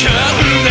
curtain